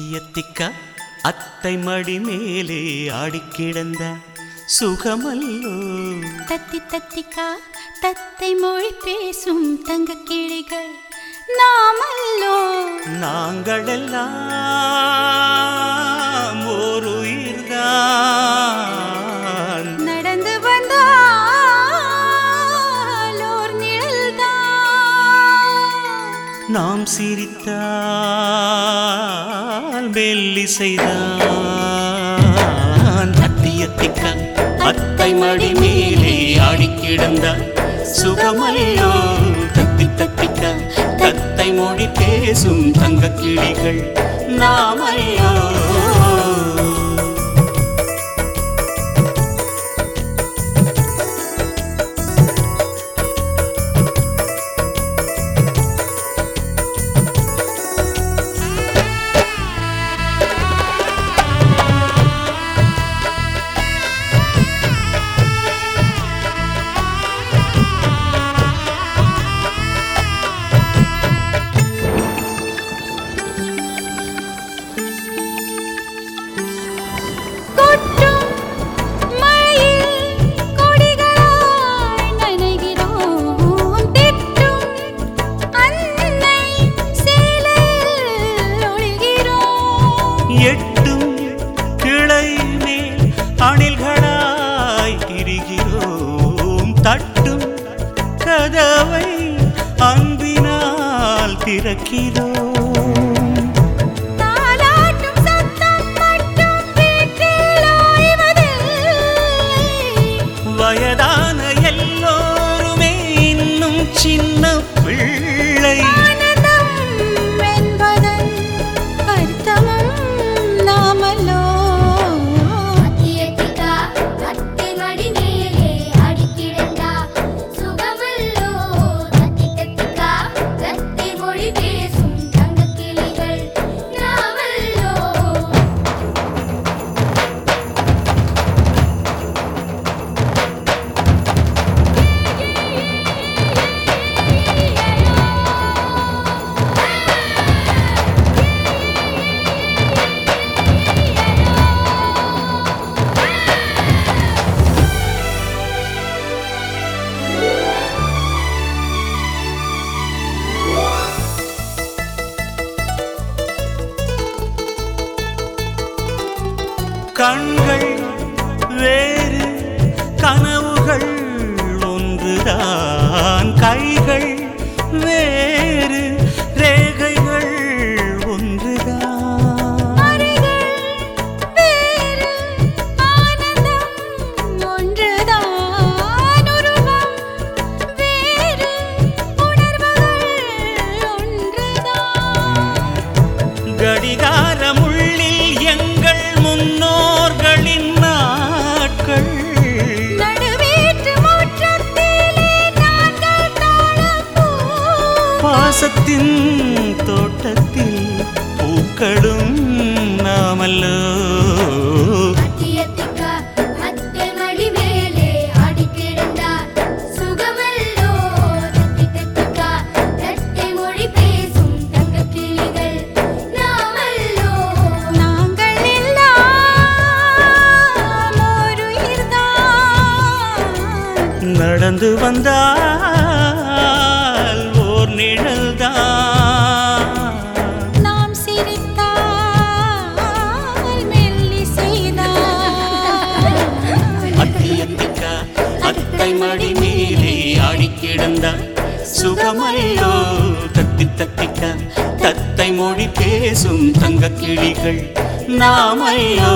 அத்தியத்திக்க அத்தை மடி மேலே ஆடிக்கிடந்த சுகமல்லோ. தத்தி தத்திக்கா தத்தை மொழி பேசும் தங்க கிளிகள் நாமல்லோ. நாங்களெல்லாம் நாம் சிரித்தால் மெல்லிசைதான். அத்தியத்திக்க அத்தை மடி மேலே ஆடிக்கிடந்த சுகமல்லோ தத்தி தத்திக்க தத்தை மொழி பேசும் தங்க கிளிகள் நாமல்லோ பிறக்கிறோம் வயதான எல்லோருமே இன்னும் சின்ன பிள்ளை. கண்கள் வேறு கனவுகள் ஒன்றுதான் கைகள் வேறு ரேகைகள் ஒன்றுதான் அறைகள் வேறு, ஒன்றுதான். உருவம் நாங்கள் எல்லாம் ஓர் உயிர்தான். நடந்து வந்தால் ஓர் நிழல்தான் தந்தை மடி மேலே ஆடிக்கிடந்த சுகமல்லோ தத்தி தத்திக்க தத்தை மொழி பேசும் தங்க கிளிகள் நாமையோ